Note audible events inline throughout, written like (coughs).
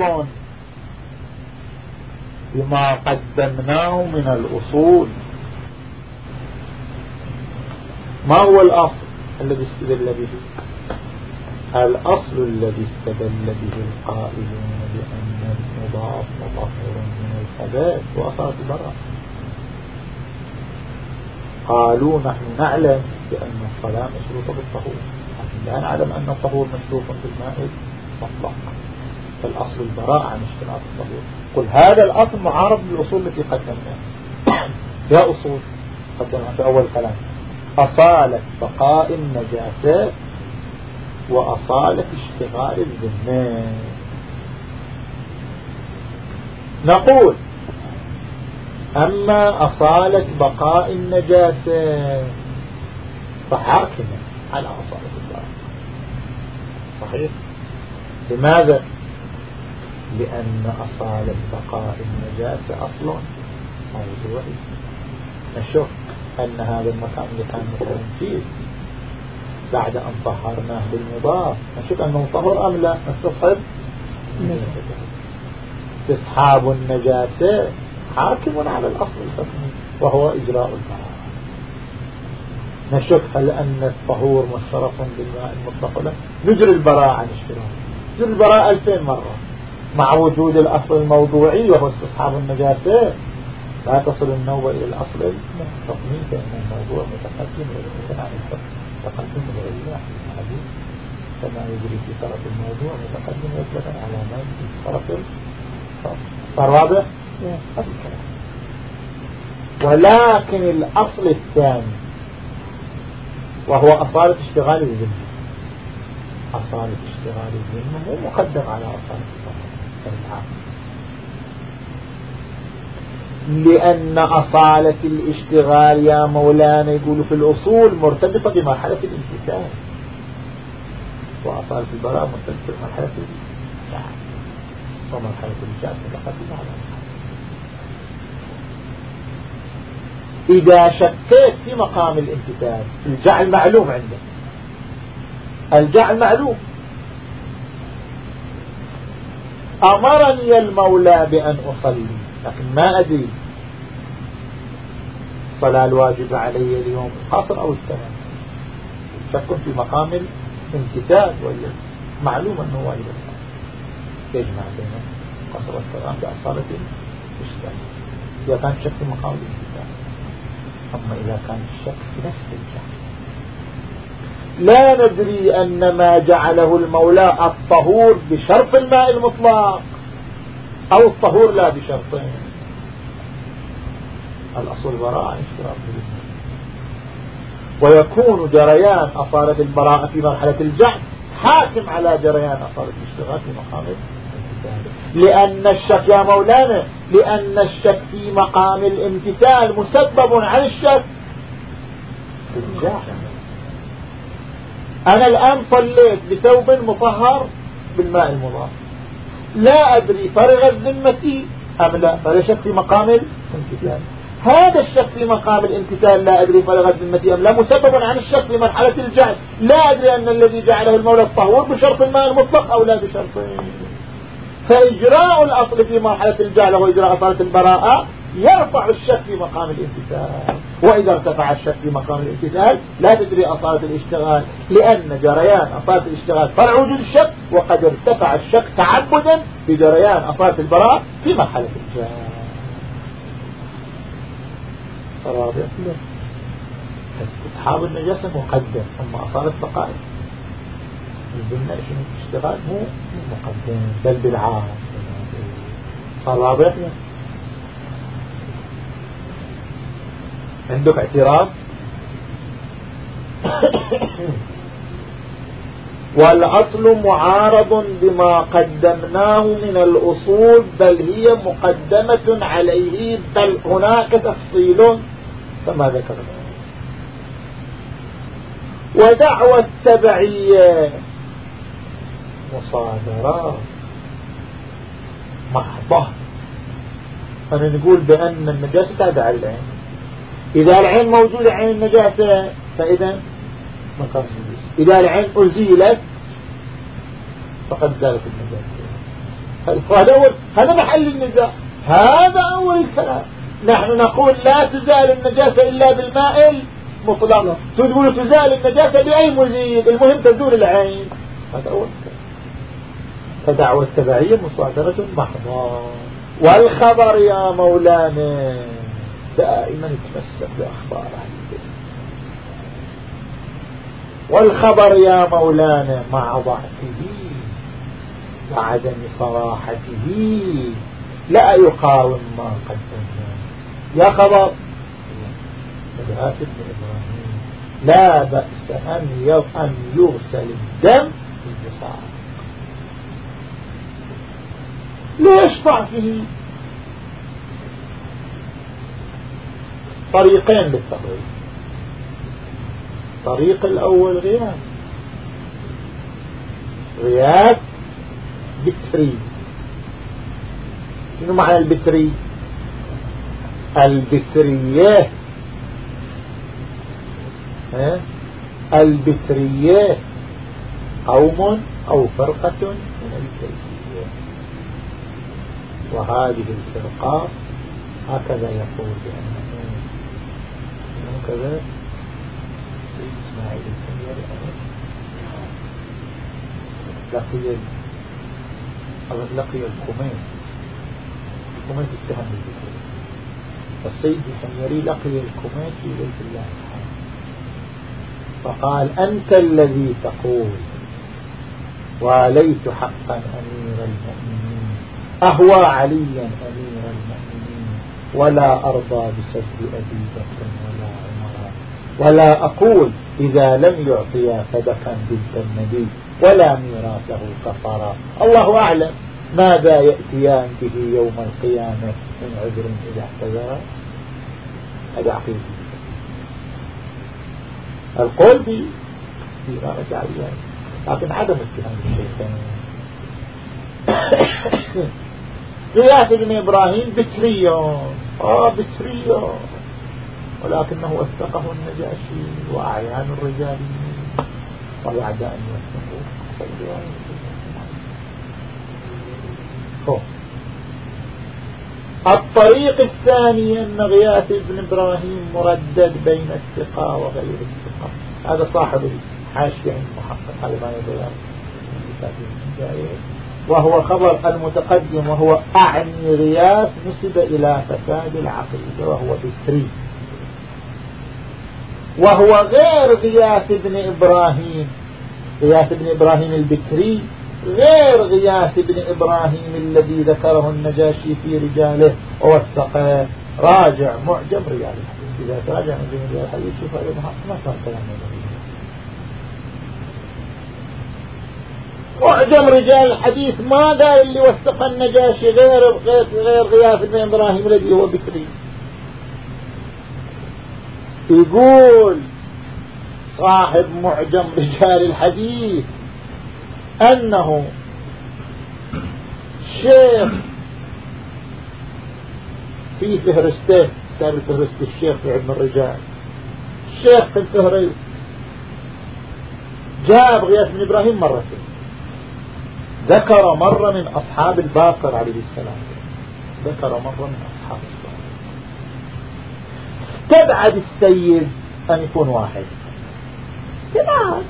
معارض بما قدمناه من الأصول. ما هو الأصل الذي استدل به؟ الأصل الذي استدل به القائلون بأن المضاف مطهر من الخبائث وأصالة البراء قالوا نحن نعلم بأن الصلاة مشروطة بالطهور. لكن لا نعلم أن الطهور مشروط بالماء المطلق فالأصل البراء عن اشتراط الطهور قل هذا الأصل معارض للأصول التي قدمناها (coughs) يا أصول قدمها في أول كلام. أصالة بقاء النجاسات وأصالة اشتغال الذمات نقول أما أصالة بقاء النجاسة فحاكمة على أصالة البقاء صحيح؟ لماذا؟ لأن أصالة بقاء النجاسة أصلا موضوعي نشوف أن هذا المكان اللي كان مثلا فيه بعد أن طهرناه بالمضاف نشوف أنه طهر أم لا؟ نستصحب استصحاب النجاسة حاكم على الأصل الحكمي وهو إجراء الطهارة نشك هل أن الطهور مشرف بالماء المطلق له نجري البراء عن اشتراك نجري البراء ألفين مرة. مع وجود الأصل الموضوعي وهو استصحاب النجاسة لا تصل النوبة إلى الأصل الحكمي فإن الموضوع متقدم ويمكن عن الحكم متقدم إلى الحديث. كما يجري في طرف الموضوع متقدم يثبت على ما في طرف صار واضح؟ ولكن الأصل الثاني وهو أصالة اشتغال الذمة أصالة اشتغال الذمة مو مقدم على أصالة العام لأن أصالة الاشتغال يا مولانا يقول في الأصول مرتبطة بمرحلة الامتثال. وأصالة البراء مرتبطة بمرحلة الجعل ومرحلة الجعل متقدمة على إذا شكيت في مقام الامتثال الجعل معلوم عندك. الجعل معلوم. أمرني المولى بأن أصلي لكن ما أدري. الصلاة الواجبة علي اليوم القصر أو التمام شك في مقام الامتثال ولا معلوم أنه واجب. يجمع بين القصر والتمام بأصالة الإشكال إذا كان شك في مقام الامتثال أما إذا كان الشك في نفس الجهل لا ندري أن ما جعله المولى الطهور بشرط الماء المطلق أو الطهور لا بشرطين الأصل براءة عن اشتراط ويكون جريان أصالة البراءة في مرحلة الجهل حاكم على جريان أصالة الاشتغال في مقام لأن الشك يا مولانا لأن الشك في مقام الامتثال مسبب عن الشك. أنا الآن صليت بثوب مطهر بالماء المضاف. لا أدري فرغت ذمتي أم لا. فلا شك في مقام الامتثال. هذا الشك في مقام الامتثال لا أدري فرغت ذمتي أم لا مسبب عن الشك في مرحلة الجهل. لا أدري أن الذي جعله المولى الطهور بشرط الماء المطلق أو لا بشرطين فإجراء الأصل في مرحلة الجهل وهو إجراء أصالة البراءة يرفع الشك في مقام الامتثال. وإذا ارتفع الشك في مقام الامتثال لا تدري أصالة الاشتغال لأن جريان أصالة الاشتغال فرع وجود الشك وقد ارتفع الشك تعبدا بجريان أصالة البراءة في مرحلة الجهل رابع. استصحاب النجاسة مقدم ثم أصالة بقائه الذمة الاشتغال؟ مو مقدم بل بالعام. صار واضح عندك اعتراض والأصل معارض بما قدمناه من الأصول بل هي مقدمة عليه بل هناك تفصيل كما ذكرنا. ودعوى التبعية. مصادرات. محضة. أنا نقول بأن النجاسة تابعة للعين إذا العين موجودة عين النجاسة فإذا إذا العين أزيلت فقد زالت النجاسة هذا أول هذا محل النزاع هذا أول الكلام. نحن نقول لا تزال النجاسة إلا بالماء المطلق. تقول تزال النجاسة بأي مزيد. المهم تزول العين. هذا أول كلام فدعوة التبعية مصادرة محضة. والخبر يا مولانا. دائما يتمسك بأخبار أهل والخبر يا مولانا مع ضعفه وعدم صراحته لا يقاوم ما قدمنا يا خبر مدهات ابن إبراهيم لا بأس أن أن يغسل الدم بالبصار ليش ضعفه؟ طريقين للتقريب الطريق الأول غياث غياث بتري. شنو معنى البتري؟ البترية. البترية قوم أو فرقة من البترية. وهذه الفرقة هكذا يقول بأنه هكذا. إسماعيل لقي لقي الكميت الكميت اتهم بالذكر. فالسيد الحميري لقي الكميت في بيت الله فقال أنت الذي تقول وعليت حقا أمير المؤمنين أهوى عليا أمير المؤمنين ولا أرضى بسد أبي بكر ولا أقول إذا لم يعطيا فدكا بنت النبي ولا ميراثه كفارا الله أعلم ماذا يأتيان به يوم القيامة من عذر إذا احتذر هذا عقيدة. القول في ما رجع لكن عدم اتهام الشيطان. (coughs) قياس ابن إبراهيم بتريون آه بتريون ولكنه وثقه النجاشي وأعيان الرجالين وبعد أن يوثقوه الطريق الثاني أن غياث ابن إبراهيم مردد بين الثقة وغير الثقة. هذا صاحب الحاشية المحقق هذا ما وهو خبر المتقدم وهو أعني غياث نسب إلى فساد العقيدة وهو بسري وهو غير غياث ابن إبراهيم. غياث ابن إبراهيم البكري غير غياث ابن إبراهيم الذي ذكره النجاشي في رجاله ووثقه راجع معجم رجال الحديث. إذا تراجع من رجال الحديث شوف ما كان كلام معجم رجال الحديث ما قال اللي وثق النجاشي غير غير, غياث ابن إبراهيم الذي هو بكري؟ يقول صاحب معجم رجال الحديث أنه شيخ في فهرسته كتاب فهرست الشيخ في علم الرجال. الشيخ في الفهرست جاب غياث بن إبراهيم مرتين ذكر مرة من أصحاب الباقر عليه السلام. ذكر مرة من أصحاب الباقر. استبعد السيد أن يكون واحد. استبعد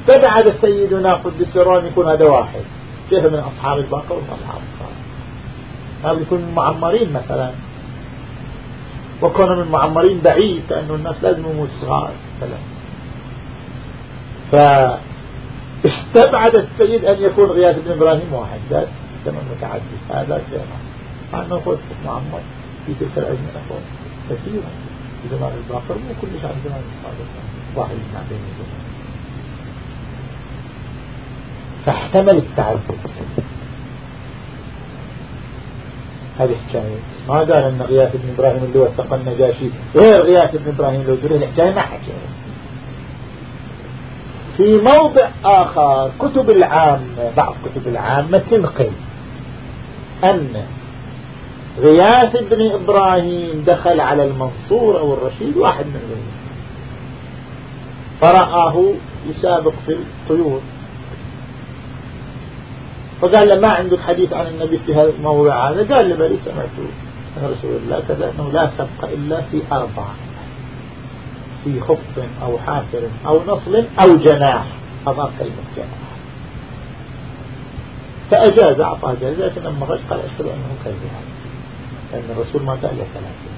استبعد سيدنا قدس أن يكون هذا واحد. كيف من أصحاب الباقر ومن أصحاب الصالح هذا يكون معمرين مثلا. وكون من معمرين بعيد كأنه الناس لازم يموت صغار مثلا. فاستبعد السيد أن يكون غياث بن إبراهيم واحد. ذات زمن متعدد هذا شيء مع أنه معمر. في تلك الأزمنة كثيرا في زمان الباقر مو كل شيء عن زمان الصادق. واحد يسمع بين فاحتمل التعدد هذه الحكاية ما قال أن غياث بن إبراهيم اللي وثق النجاشي غير غياث بن إبراهيم لو جريه الحكاية ما حكى في موضع آخر كتب العامة بعض كتب العامة تنقل أن غياث بن إبراهيم دخل على المنصور أو الرشيد واحد من ذلك فرآه يسابق في الطيور. فقال له ما عندك حديث عن النبي في هذا الموضوع هذا؟ قال له بلي سمعت من رسول الله كذا أنه لا سبق إلا في أربعة في خف أو حافر أو نصل أو جناح أضاف كلمة جناح. فأجاز أعطاه جائزة لكن خرج قال أشهد أنه كذب لأن الرسول ما له ثلاثة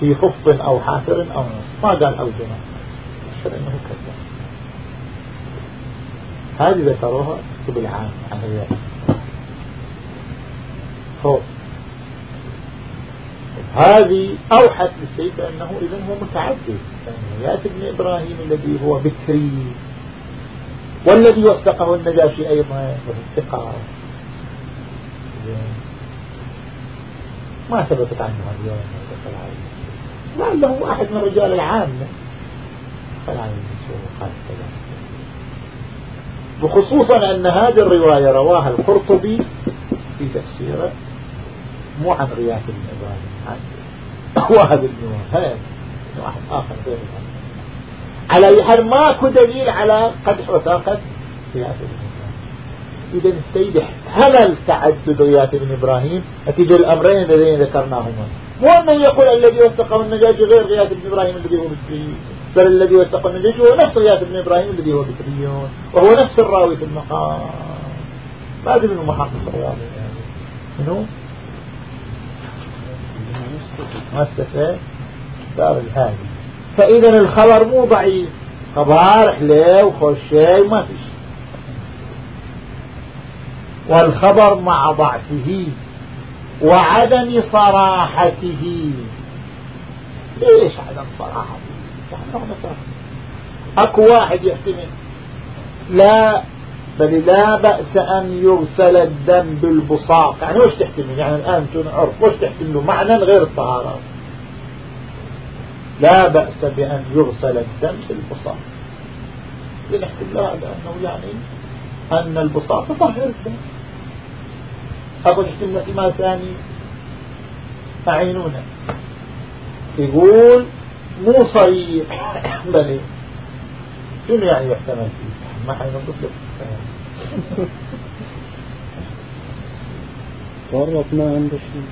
في خف أو حافر أو نصف ما قال أو جناح أشهد أنه كذب هذه ذكروها كتب العام عن الرياض فوق هذه أوحت للسيد أنه إذن هو متعدد يعني يأتي ابن إبراهيم الذي هو بكري والذي وثقه النجاشي أيضا والثقة ما ثبتت عنه اليوم لعله واحد من رجال العامة قال عن قال وخصوصا أن هذه الرواية رواها القرطبي في تفسيره مو عن رياح بن إبراهيم عن واحد بن واحد آخر غير على أي حال ماكو دليل على قدح وثاقة رياح بن إذا السيد احتمل تعدد رياح بن إبراهيم نتيجة الأمرين الذين ذكرناهما. مو أنه يقول الذي وثقه النجاشي غير غياث بن إبراهيم الذي هو بكري بل الذي وثق النجاشي هو نفس غياث بن إبراهيم الذي هو بكريون وهو نفس الراوي في المقام. ما أدري منه محقق الراوي يعني منو مؤسسة دار الهادي. فإذا الخبر مو ضعيف. خبر حليه وخشي ما فيش والخبر مع ضعفه وعدم صراحته. ليش عدم صراحته؟ أكو واحد يحتمل لا بل لا بأس أن يغسل الدم بالبصاق. يعني وش تحتمل؟ يعني الآن تنعرف. وش تحتمل؟ معنى غير الطهارة. لا بأس بأن يغسل الدم بالبصاق. لنحتمل هذا أنه يعني أن البصاق تطهر الدم. أقول احتمل احتمال ثاني. أعينونا يقول مو صريح. بل شنو يعني يحتمل؟ فيه ما حنقول لك. فرط ما عنده شيء.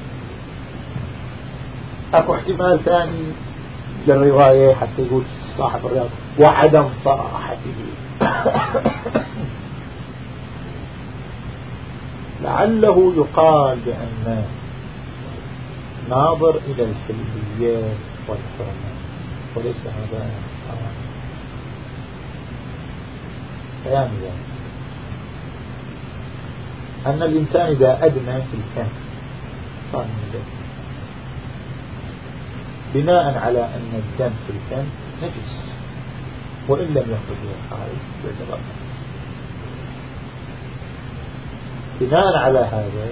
اكو احتمال ثاني. للرواية حتى يقول صاحب الرياض. وعدم صراحته. لعله يقال بأن ناظر إلى الحلميات والحرمات وليس هذا بيان ذلك أن الإنسان إذا أدنى في الفم صار من الدم. بناء على أن الدم في الفم نجس وإن لم يخرج من الخارج باعتبار بناء على هذا.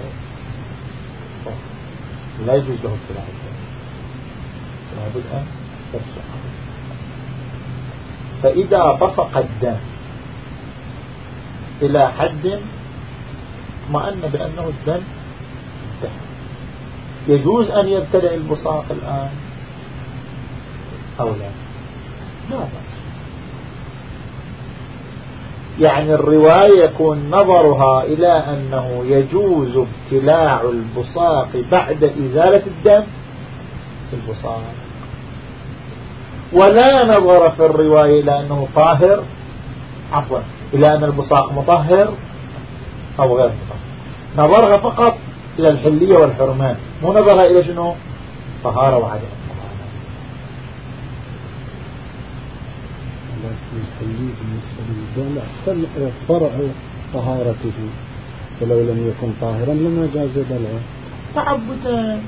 لا يجوز له ابتلاع لابد أن يرجع فإذا بصق الدم إلى حد اطمأن بأنه الدم انتهى. يجوز أن يبتدع البصاق الآن أو لا؟ لا. بأس يعني الرواية يكون نظرها إلى أنه يجوز ابتلاع البصاق بعد إزالة الدم؟ في البصاق. ولا نظر في الرواية إلى أنه طاهر؟ عفوا إلى أن البصاق مطهر أو غير مطهر. نظرها فقط إلى الحلية والحرمان مو نظرها إلى شنو؟ طهارة وعدم لكن الحلية بالنسبة للدم فرع طهارته. ولو لم يكن طاهرا لما جاز بلعه. تعبدا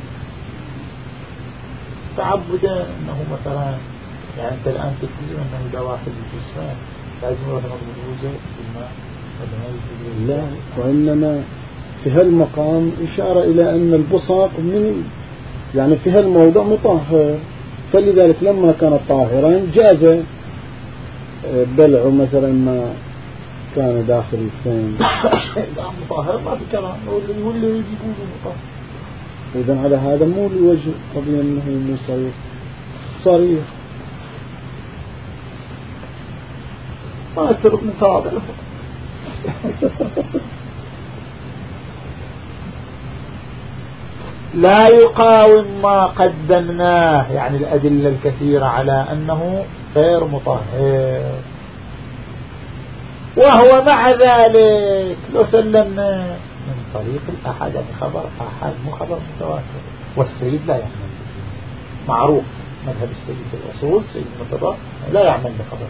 تعبدا أنه مثلا يعني أنت الآن تكتب أنه دواخل الجسم لازم يروح الوزن بالماء لا وإنما في هالمقام إشارة إلى أن البصاق من يعني في هالموضع مطهر. فلذلك لما كان طاهرا جاز آه، بلع مثلا ما كان داخل الفم مطهر ما في كلام واللي يقول مطهر إذا على هذا مو لوجه قضية أنه مو صريح. صريح. ما يترك متواضع. (laughs) لا يقاوم ما قدمناه يعني الأدلة الكثيرة على أنه غير مطهر. وهو مع ذلك لو سلمنا من طريق الأحد يعني خبر أحد مو خبر متواتر. والسيد لا يعمل معروف مذهب السيد في الأصول سيد المتضى لا يعمل بخبر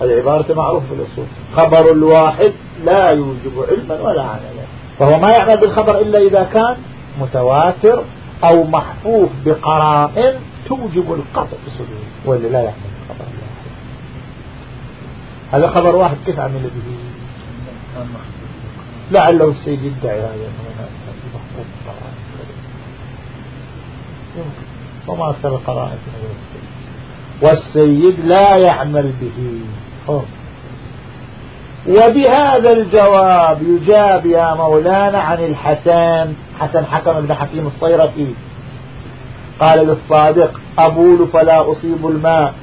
هذه عبارة معروف في الأصول خبر الواحد لا يوجب علما ولا عملا. فهو ما يعمل بالخبر إلا إذا كان متواتر أو محفوف بقرائن توجب القطع بصدوره ولا لا بخبر الواحد هذا خبر واحد كيف عمل به؟ لعله السيد يدعي هذا وما أكثر القرائن والسيد لا يعمل به. وبهذا الجواب يجاب يا مولانا عن الحسن. حسن حكم بن حكيم الصيرفي. قال للصادق أبول فلا أصيب الماء.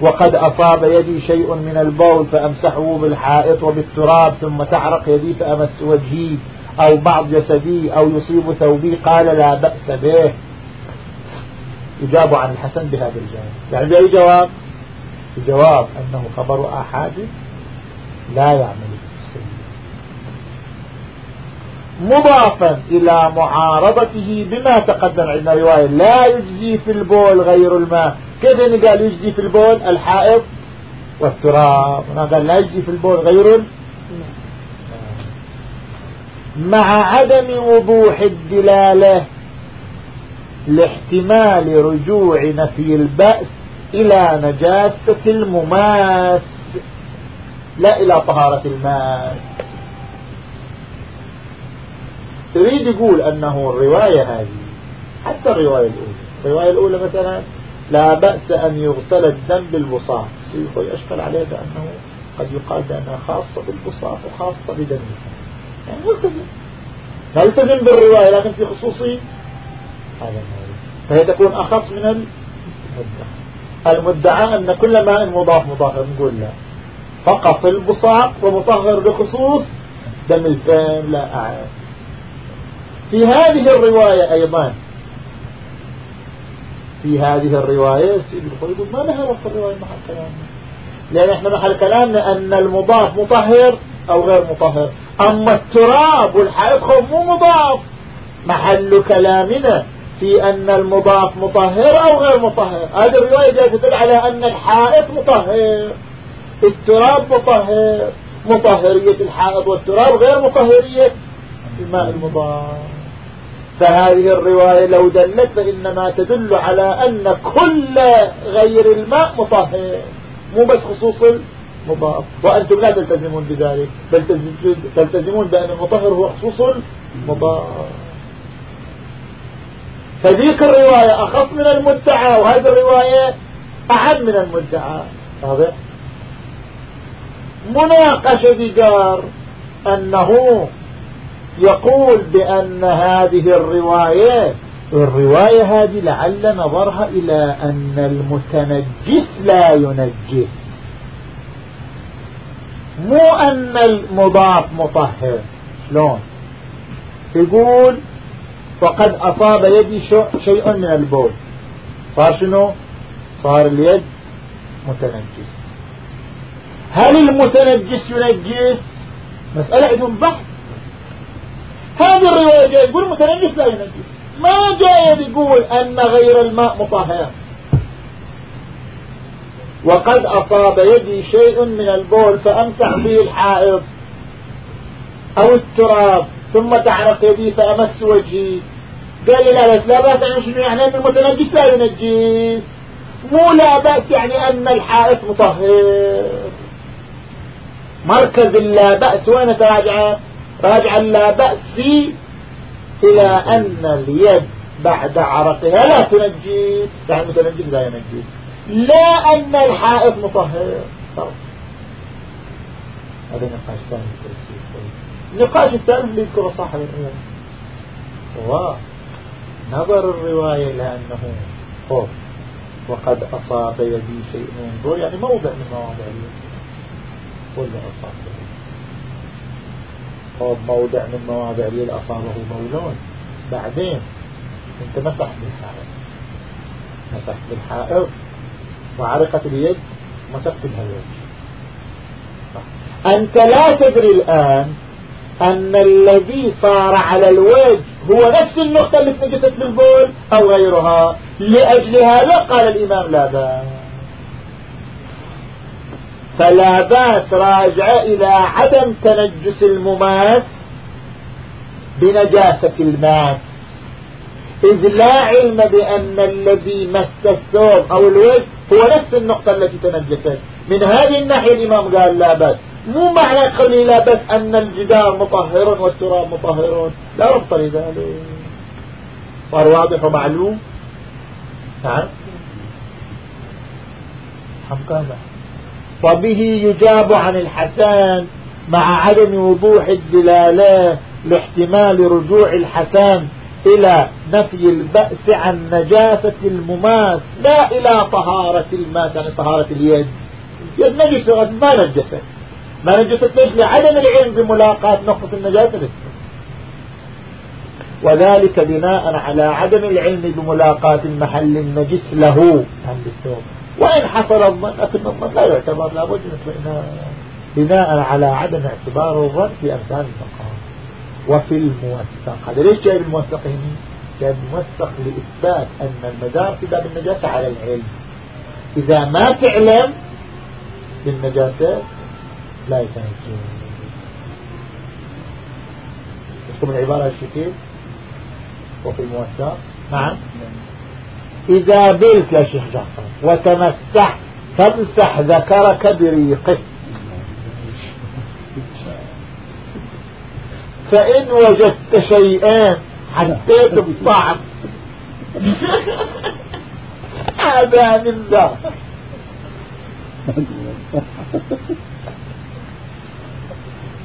وقد أصاب يدي شيء من البول فأمسحه بالحائط وبالتراب ثم تعرق يدي فأمس وجهي أو بعض جسدي أو يصيب ثوبي. قال لا بأس به. يجاب عن الحسن بهذا الجواب. يعني بأي جواب؟ الجواب أنه خبر آحاد لا يعمل مضافا إلى معارضته بما تقدم عندنا رواية لا يجزي في البول غير الماء. كيف يعني قال يجزي في البول؟ الحائط والتراب. قال لا يجزي في البول غير مع عدم وضوح الدلالة لاحتمال رجوع نفي البأس إلى نجاسة المماس. لا إلى طهارة الماس. تريد يقول أنه الرواية هذه حتى الرواية الأولى. الرواية الأولى مثلا لا بأس أن يغسل الدم بالبصاق سيخوي أشكل عليه بأنه قد يقال بأنها خاصة بالبصاق وخاصة بدمه. يعني ملتزم نلتزم بالرواية لكن في خصوصي هذا فهي تكون أخص من المدعى المدعى أن كل ماء مضاف مطهر نقول لا. فقط البصاق ومطهر بخصوص دم الفم لا أعلم في هذه الرواية أيضا في هذه الرواية سيد الخوي يقول ما لها وقت الرواية محل كلامنا؟ لأن إحنا محل كلامنا أن المضاف مطهر أو غير مطهر. أما التراب والحائط مو مضاف. محل كلامنا في أن المضاف مطهر أو غير مطهر. هذه الرواية تدل على أن الحائط مطهر. التراب مطهر. مطهرية الحائط والتراب غير مطهرية. الماء المضاف. فهذه الرواية لو دلت فإنما تدل على أن كل غير الماء مطهر. مو بس خصوص المضاف. وأنتم لا تلتزمون بذلك. بل تلتزمون بأن المطهر هو خصوص المضاف. فذيك الرواية أخف من المدعى وهذه الرواية أحد من المدعى. واضح مناقشة ديجار أنه يقول بأن هذه الرواية الرواية هذه لعل نظرها إلى أن المتنجس لا ينجس. مو أن المضاف مطهر. شلون؟ يقول فقد أصاب يدي شيء من البول. صار شنو صار اليد متنجس. هل المتنجس ينجس؟ مسألة عندهم بحث. هذه الرواية جاء يقول المتنجس لا ينجس. ما جاء يقول أن غير الماء مطهر. وقد أصاب يدي شيء من البول فأمسح به الحائط أو التراب. ثم تعرق يدي فأمس وجهي. قال لي لا بس لا بأس يعني شنو؟ يعني أن المتنجس لا ينجس. مو لا بأس يعني أن الحائط مطهر. مركز اللا بأس. وين تراجع؟ راجع لا بأس فيه إلى أن اليد بعد عرقها لا تنجس. يعني المتنجس لا ينجس. لا أن الحائط مطهر. هذا نقاش ثاني النقاش الثالث اللي يذكره صاحب الرواية. ونظر الرواية إلى أنه خوف وقد أصاب يدي شيء من يعني موضع من مواضع اليد ولا أصابه. هو موضع من مواضع اللي أصابه بولون بعدين أنت مسحت بالحائط. مسحت بالحائط. وعرقت اليد مسحت بها الوجه. أنت لا تدري الآن أن الذي صار على الوجه هو نفس النقطة اللي تنجست بالبول أو غيرها. لأجل هذا قال الإمام لا بأس. فلا بأس راجع إلى عدم تنجس المماس بنجاسة الماس إذ لا علم بأن الذي مس الثوب أو الوجه هو نفس النقطة التي تنجست. من هذه الناحية الإمام قال لا بأس. مو معنى قولي لا بس أن الجدار مطهر والتراب مطهر لا ربط لذلك. صار واضح ومعلوم. نعم. حمقانا وبه يجاب عن الحسان مع عدم وضوح الدلالة لاحتمال رجوع الحسان إلى نفي البأس عن نجاسة المماس لا إلى طهارة الماس يعني طهارة اليد. يد نجس ما نجست ما نجست ليش لعدم العلم بملاقاة نقطة النجاسة للسن وذلك بناء على عدم العلم بملاقاة المحل النجس له. عند الثوب وإن حصل الظن لكن الظن لا يعتبر لابد من بناء على عدم اعتبار الظن في أمثال المقام. وفي الموثق هذا ليش جاي الموثق هنا جاي الموثق لإثبات أن المدار في باب النجاسة على العلم. إذا ما تعلم بالنجاسة لا يتنجون تفهم العبارة الشكل وفي الموسع نعم. إذا بلت يا شيخ جعفر وتمسح فامسح ذكرك بريقه فإن وجدت شيئان حسيت بطعم هذا من ذا.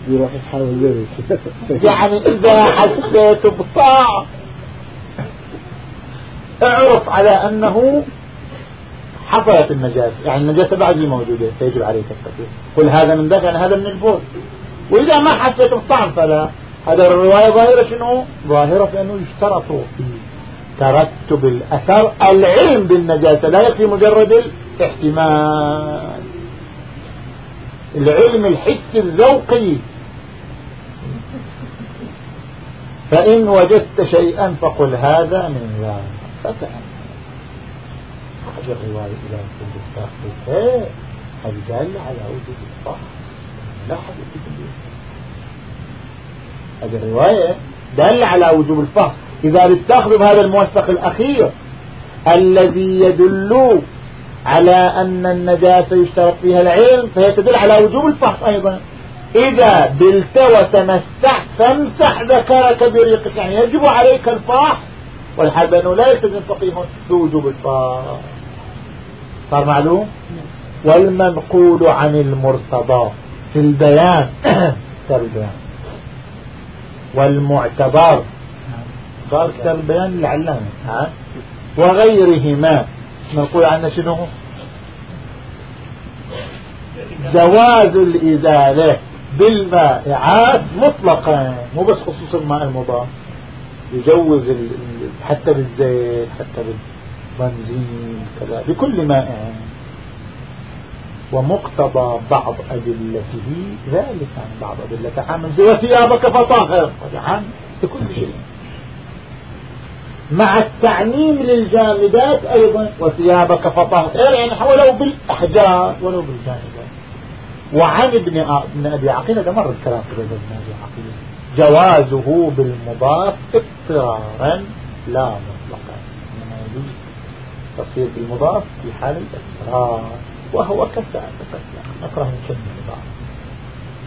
يروح يحاول ذلك (laughs) يعني إذا حسيت بطاعة اعرف على أنه حصلت النجاسة. يعني النجاسة بعد موجودة فيجب عليك التكفير قل هذا من دفع هذا من البول وإذا ما حسيت بالطعم فلا. هذا الرواية ظاهرة شنو؟ ظاهرة في أنه يشترط في ترتب الأثر العلم بالنجاسة. لا يكفي مجرد الاحتمال. العلم الحس الذوقي فإن وجدت شيئا فقل هذا من ذلك. فتأمل حاجة الرواية إلى كل التأخذ إيه هذه دالة على وجود الفحص لا حدث في هذه الرواية دالة على وجوب الفحص إذا بتاخذ بهذا الموثق الأخير الذي يدل على أن النجاسة يشترط فيها العلم فهي تدل على وجوب الفحص أيضا. إذا بلت وتمسحت فامسح ذكرك بريقك. يعني يجب عليك الفحص والحال بأنه لا يلتزم فقيه بوجوب الفحص صار معلوم؟ والمنقول عن المرتضى. في البيان (coughs) كتاب البيان. والمعتبر. قال كتاب البيان لعلامة وغيرهما. نقول عنه شنو؟ جواز الإزالة. بالمائعات مطلقا مو بس خصوص الماء المضاف يجوز حتى بالزيت حتى بالبنزين كذا بكل مائع. ومقتضى بعض أدلته ذلك عن بعض أدلته. عام وثيابك فطاهر بكل شيء. مع التعميم للجامدات أيضا وثيابك فطهر. يعني ولو بالأحجار ولو بالجامدات وعن ابن ابن أبي عقيل هذا مر الكلام في ابن أبي عقيل. جوازه بالمضاف اضطرارا لا مطلقا. إنما يجوز تصير بالمضاف في حال الاضطرار وهو نقرأ من كلمة المضاف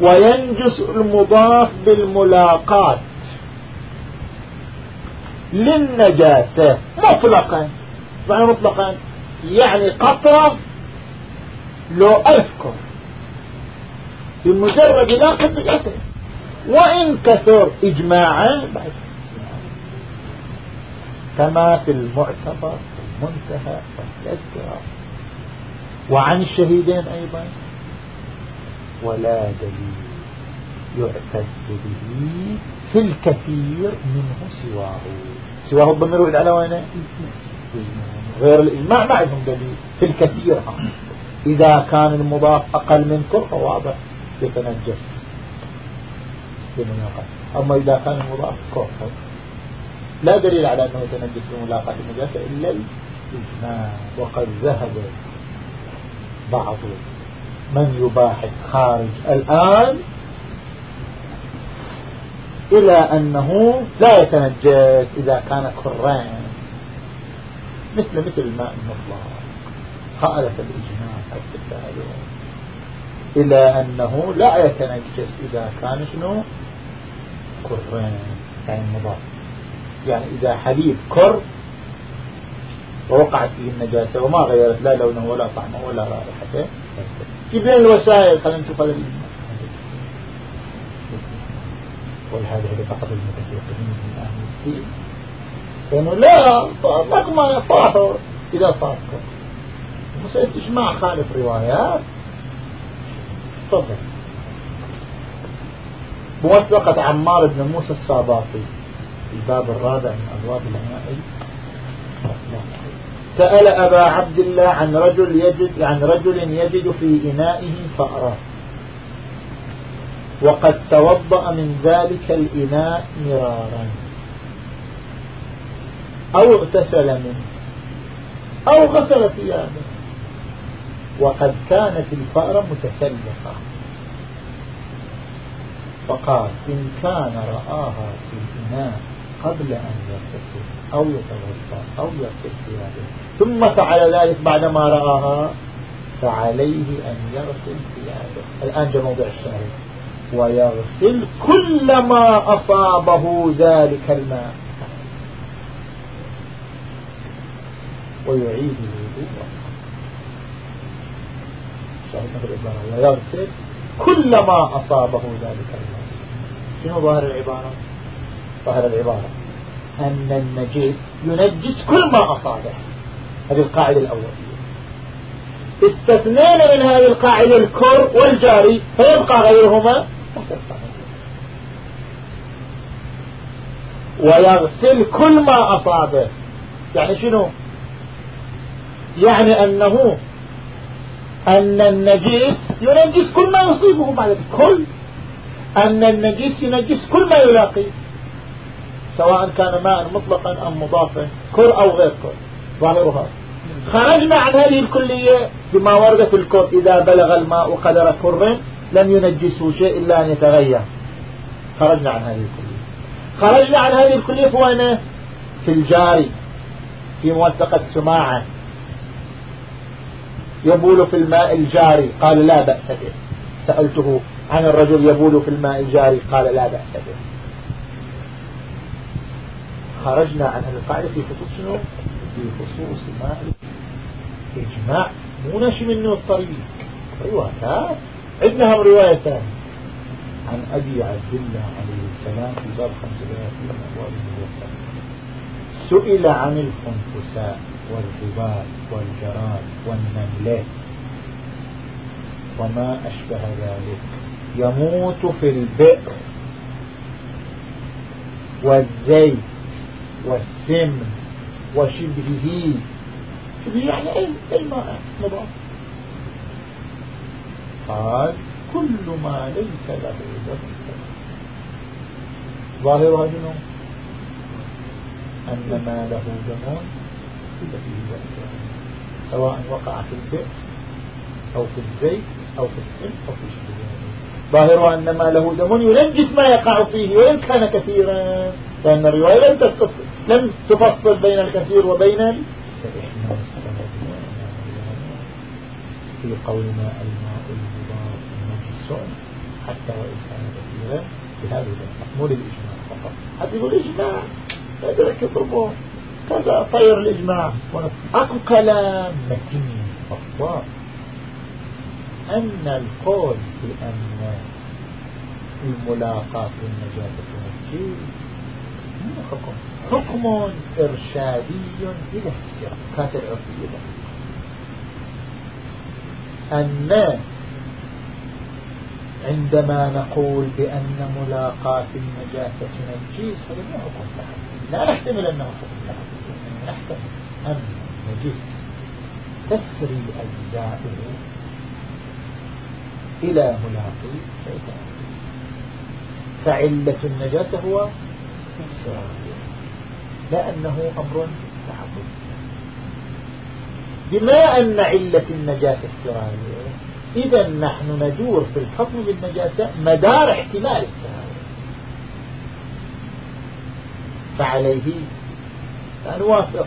وينجس المضاف بالملاقات للنجاسة مطلقا. معنى مطلقا؟ يعني قطرة لو أذكر بمجرد لاقة الأثر وإن كثر إجماعا بعد. كما في المعتبر المنتهى والتذكرة وعن الشهيدين أيضا. ولا دليل يعتد به في الكثير منه سواه. سواه الضمير إلى وين؟ غير الإجماع ما عندهم دليل. في الكثير. إذا كان المضاف أقل من كل فواضح. يتنجس أما إذا كان المضاف كفر لا دليل على أنه يتنجس بملاقاة النجاسة إلا الإجماع. وقد ذهب بعض من يباحث خارج الآن إلى أنه لا يتنجس إذا كان كرين مثل مثل الماء المطلق. خالف الإجماع التساؤل إلى أنه لا يتنجس إذا كان شنو؟ كرين يعني مضاف. يعني إذا حليب كر ووقعت فيه النجاسة وما غيرت لا لونه ولا طعمه ولا رائحته. بين الوسائل خلينا نشوف هذا ولهذا هذا فقط المتفقين من أهل الدين. كانوا لا ما طاهر. إذا صار مسألة إجماع خالف روايات. تفضل موثقة عمار بن موسى الصاباطي الباب الرابع من أبواب العناء سأل أبا عبد الله عن رجل يجد عن رجل يجد في إنائه فأراه. وقد توضأ من ذلك الإناء مرارا. أو اغتسل منه. أو غسل ثيابه. وقد كانت الفأرة متسلقة. فقال إن كان رآها في الإناء قبل أن يغتسل أو يتوضأ أو يغسل ثيابه ثم فعل ذلك بعدما رآها فعليه أن يغسل ثيابه. الآن جاء موضع الشاهد ويغسل كل ما أصابه ذلك الماء. ويعيد الوضوء ويغسل كل ما أصابه ذلك الماء شنو ظاهر العبارة؟ ظاهر العبارة أن النجس ينجس كل ما أصابه. هذه القاعدة الأولية. استثنينا من هذه القاعدة الكر والجاري فيبقى غيرهما ويغسل كل ما أصابه. يعني شنو؟ يعني أنه أن النجيس ينجس كل ما يصيبه بعد كل. أن النجيس ينجس كل ما يلاقيه سواء كان ماء مطلقا أم مضافا. كر أو غير كر ظاهرها. خرجنا عن هذه الكلية بما ورد في الكر إذا بلغ الماء قدر كر لم ينجسه شيء إلا أن يتغير. خرجنا عن هذه الكلية. خرجنا عن هذه الكلية في الجاري في موثقة سماعة. يبول في الماء الجاري؟ قال لا بأس به. سألته عن الرجل يبول في الماء الجاري؟ قال لا بأس به. خرجنا عن القاعدة في خصوص شنو؟ في خصوص ماء إجماع. مو نشي منه الطريق. روايات عندنا هم روايتان عن أبي عبد الله عليه السلام في باب 35 من أبواب سئل عن الخنفساء والذباب والجراد والنملة. وما أشبه ذلك. يموت في البئر والزيت والسم وشبهه. شبهه يعني أي الماء نظام قال كل ما ليس له دم ظاهر شنو؟ أن ما له دم سواء وقع في البئر أو في الزيت أو في السم أو في شبهه ظاهر أن ما له دم ينجس ما يقع فيه وإن كان كثيرا لأن الرواية لم لم تفصل بين الكثير وبين في قولنا الماء المضاف نجس حتى وإن كان كثيرا بهذه محمول الإجماع فقط. حتى يقول إجماع يدرك يضربه كذا طير الإجماع. أكو كلام متين فصار أن القول بأن الملاقاة والنجاسة نجس حكم. حكم إرشادي إلى كانت العرفية أن عندما نقول بأن ملاقاة النجاسة تنجيس هذا ما حكم. لا نحتمل أنه حكم. تحديد نحتمل أن النجس تسري أجزاؤه إلى ملاقي شيطان. فعلة النجاسة هو لأنه أمر تعبد بما أن علة النجاسة السرائر إذا نحن ندور في الحكم بالنجاسة مدار احتمال السرائر فعليه نوافق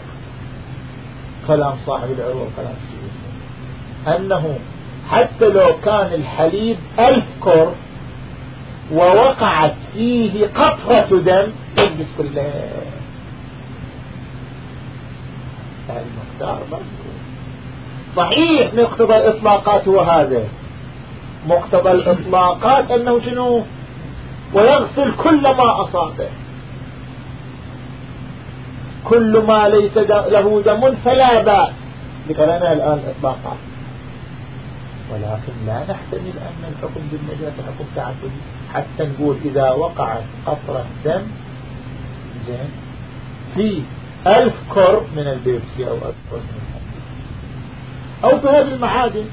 كلام صاحب العروة كلام السيوطي أنه حتى لو كان الحليب ألف كر ووقعت فيه قطرة دم يجلس كله المقدار صحيح مقتضى الإطلاقات هو هذا. مقتضى الإطلاقات أنه شنو؟ ويغسل كل ما أصابه. كل ما ليس له دم فلا بأس. ذكرنا الآن إطلاقات ولكن لا نحتمل أن الحكم بالنجاسة حكم تعبدي حتى نقول إذا وقعت قطرة دم زين. في ألف كر من البيبسي أو ألف كر من الحديد. أو في هذه المعادن.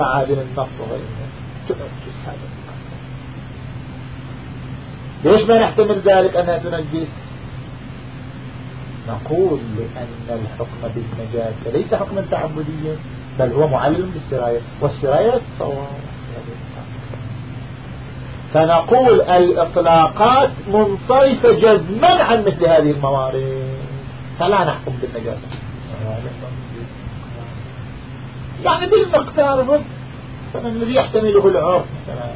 معادن النفط وغيرها تنجس هذا ليش ما نحتمل ذلك أنها تنجس نقول لأن الحكم بالنجاسة ليس حكما تعبديا بل هو معلم بالسراية والسراية صواب فنقول الإطلاقات منصرفة جزما عن مثل هذه الموارد. فلا نحكم بالنجاسة يعني بالمقدار الذي يحتمله العرف مثلا.